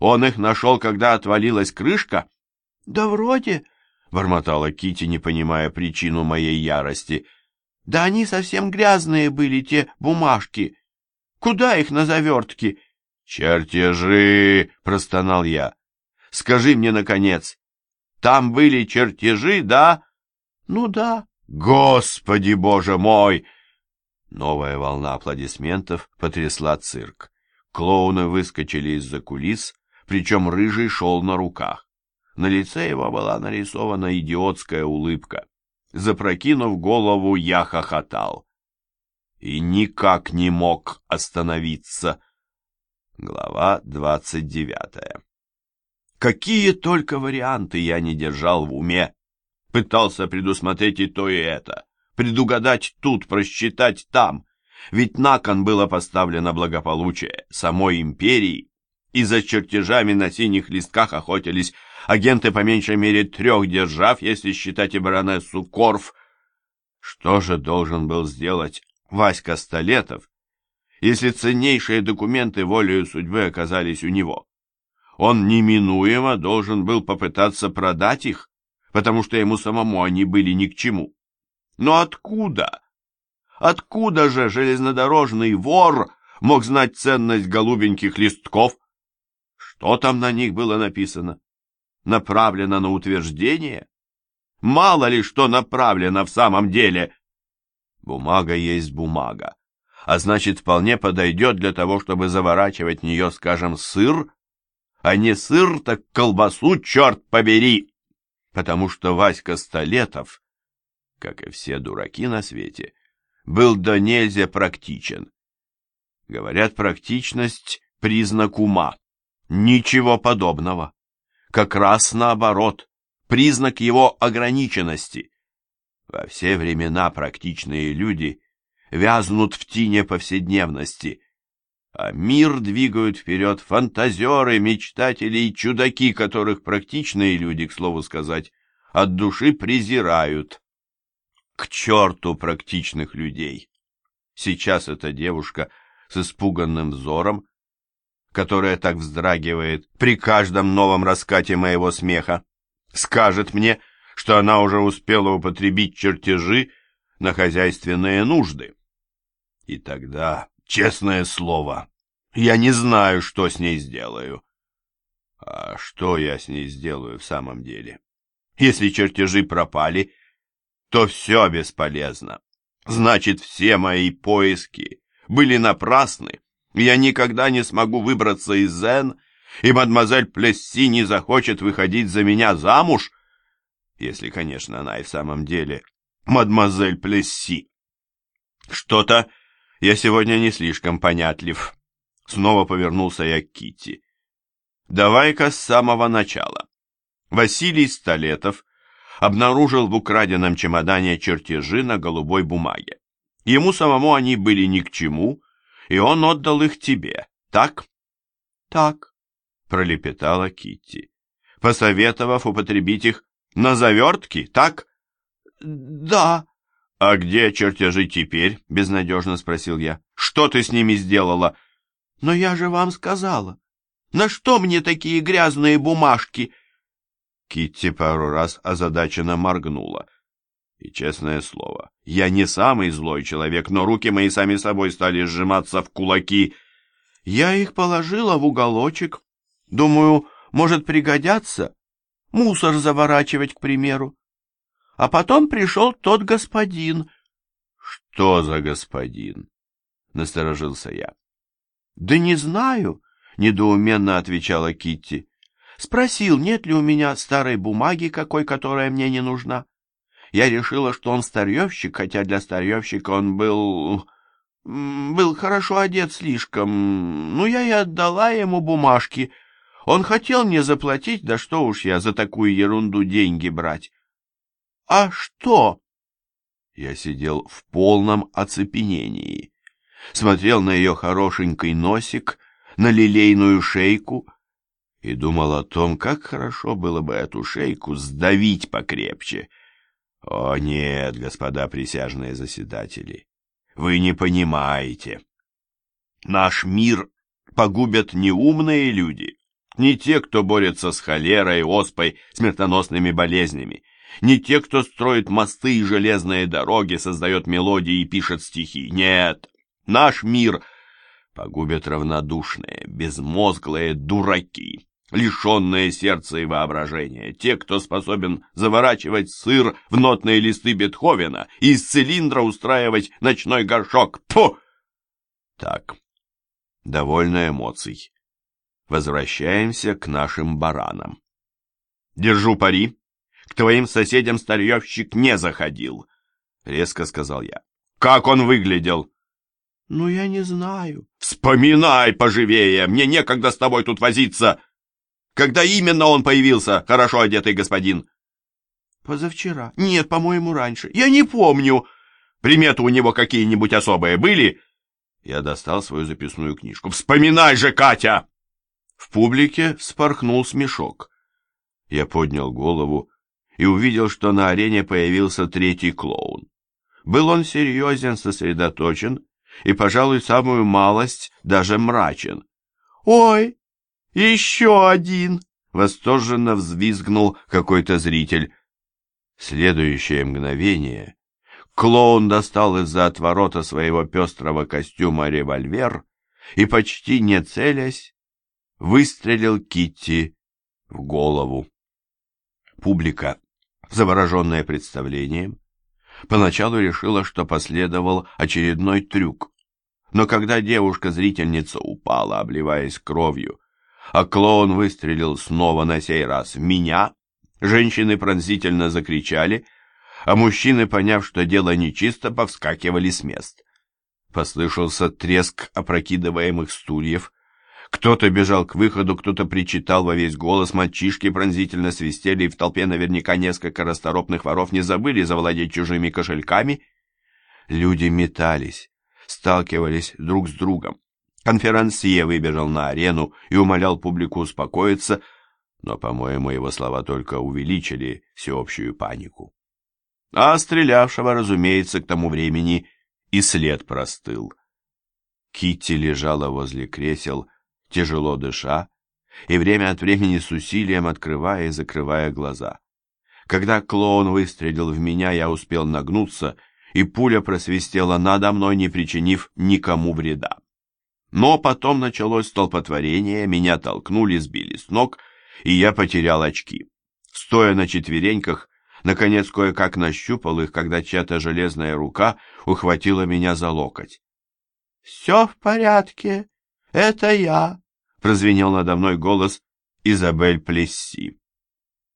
Он их нашел, когда отвалилась крышка? — Да вроде, — бормотала Кити, не понимая причину моей ярости. — Да они совсем грязные были, те бумажки. Куда их на завертке? — Чертежи! — простонал я. — Скажи мне, наконец, там были чертежи, да? — Ну да. — Господи, боже мой! Новая волна аплодисментов потрясла цирк. Клоуны выскочили из-за кулис, причем рыжий шел на руках. На лице его была нарисована идиотская улыбка. Запрокинув голову, я хохотал. И никак не мог остановиться. Глава двадцать девятая. Какие только варианты я не держал в уме. Пытался предусмотреть и то, и это предугадать тут, просчитать там. Ведь на кон было поставлено благополучие самой империи, и за чертежами на синих листках охотились агенты по меньшей мере трех держав, если считать и баронессу Корф. Что же должен был сделать Васька Столетов, если ценнейшие документы волею судьбы оказались у него? Он неминуемо должен был попытаться продать их, потому что ему самому они были ни к чему. Но откуда? Откуда же железнодорожный вор мог знать ценность голубеньких листков? Что там на них было написано? Направлено на утверждение? Мало ли что направлено в самом деле. Бумага есть бумага, а значит, вполне подойдет для того, чтобы заворачивать в нее, скажем, сыр, а не сыр, так колбасу, черт побери! Потому что Васька Столетов как и все дураки на свете, был до нельзя практичен. Говорят, практичность — признак ума. Ничего подобного. Как раз наоборот, признак его ограниченности. Во все времена практичные люди вязнут в тине повседневности, а мир двигают вперед фантазеры, мечтатели и чудаки, которых практичные люди, к слову сказать, от души презирают. К черту практичных людей! Сейчас эта девушка с испуганным взором, которая так вздрагивает при каждом новом раскате моего смеха, скажет мне, что она уже успела употребить чертежи на хозяйственные нужды. И тогда, честное слово, я не знаю, что с ней сделаю. А что я с ней сделаю в самом деле? Если чертежи пропали, то все бесполезно. Значит, все мои поиски были напрасны. Я никогда не смогу выбраться из Зен, и мадемуазель Плесси не захочет выходить за меня замуж, если, конечно, она и в самом деле мадемуазель Плесси. Что-то я сегодня не слишком понятлив. Снова повернулся я к Кити. Давай-ка с самого начала. Василий Столетов обнаружил в украденном чемодане чертежи на голубой бумаге. Ему самому они были ни к чему, и он отдал их тебе, так? Так, пролепетала Китти, посоветовав употребить их на завертки, так? Да. А где чертежи теперь? безнадежно спросил я. Что ты с ними сделала? Но я же вам сказала. На что мне такие грязные бумажки? Китти пару раз озадаченно моргнула. И, честное слово, я не самый злой человек, но руки мои сами собой стали сжиматься в кулаки. Я их положила в уголочек. Думаю, может пригодятся. Мусор заворачивать, к примеру. А потом пришел тот господин. — Что за господин? — насторожился я. — Да не знаю, — недоуменно отвечала Китти. Спросил, нет ли у меня старой бумаги какой, которая мне не нужна. Я решила, что он старьевщик, хотя для старьевщика он был... был хорошо одет слишком. Ну, я и отдала ему бумажки. Он хотел мне заплатить, да что уж я за такую ерунду деньги брать. А что? Я сидел в полном оцепенении. Смотрел на ее хорошенький носик, на лилейную шейку — и думал о том, как хорошо было бы эту шейку сдавить покрепче. О нет, господа присяжные заседатели, вы не понимаете. Наш мир погубят не умные люди, Не те, кто борется с холерой, оспой, смертоносными болезнями. Не те, кто строит мосты и железные дороги, создает мелодии и пишет стихи. Нет, наш мир погубят равнодушные, безмозглые дураки, лишенные сердца и воображения, те, кто способен заворачивать сыр в нотные листы Бетховена и из цилиндра устраивать ночной горшок. Пфу! Так, довольно эмоций. Возвращаемся к нашим баранам. Держу пари. К твоим соседям старьевщик не заходил, — резко сказал я. Как он выглядел? Ну, я не знаю. Вспоминай поживее, мне некогда с тобой тут возиться. Когда именно он появился, хорошо одетый господин? Позавчера. Нет, по-моему, раньше. Я не помню. Приметы у него какие-нибудь особые были? Я достал свою записную книжку. Вспоминай же, Катя! В публике вспорхнул смешок. Я поднял голову и увидел, что на арене появился третий клоун. Был он серьезен, сосредоточен и, пожалуй, самую малость даже мрачен. «Ой, еще один!» — восторженно взвизгнул какой-то зритель. Следующее мгновение клоун достал из-за отворота своего пестрого костюма револьвер и, почти не целясь, выстрелил Китти в голову. Публика, завороженная представлением, поначалу решила, что последовал очередной трюк. Но когда девушка-зрительница упала, обливаясь кровью, а клоун выстрелил снова на сей раз в меня, женщины пронзительно закричали, а мужчины, поняв, что дело нечисто, повскакивали с мест. Послышался треск опрокидываемых стульев, кто-то бежал к выходу, кто-то причитал во весь голос, мальчишки пронзительно свистели, и в толпе наверняка несколько расторопных воров не забыли завладеть чужими кошельками. Люди метались, сталкивались друг с другом. Конферансье выбежал на арену и умолял публику успокоиться, но, по-моему, его слова только увеличили всеобщую панику. А стрелявшего, разумеется, к тому времени и след простыл. Китти лежала возле кресел, тяжело дыша, и время от времени с усилием открывая и закрывая глаза. Когда клоун выстрелил в меня, я успел нагнуться, и пуля просвистела надо мной, не причинив никому вреда. Но потом началось столпотворение, меня толкнули, сбили с ног, и я потерял очки. Стоя на четвереньках, наконец кое-как нащупал их, когда чья-то железная рука ухватила меня за локоть. — Все в порядке, это я, — прозвенел надо мной голос Изабель Плесси.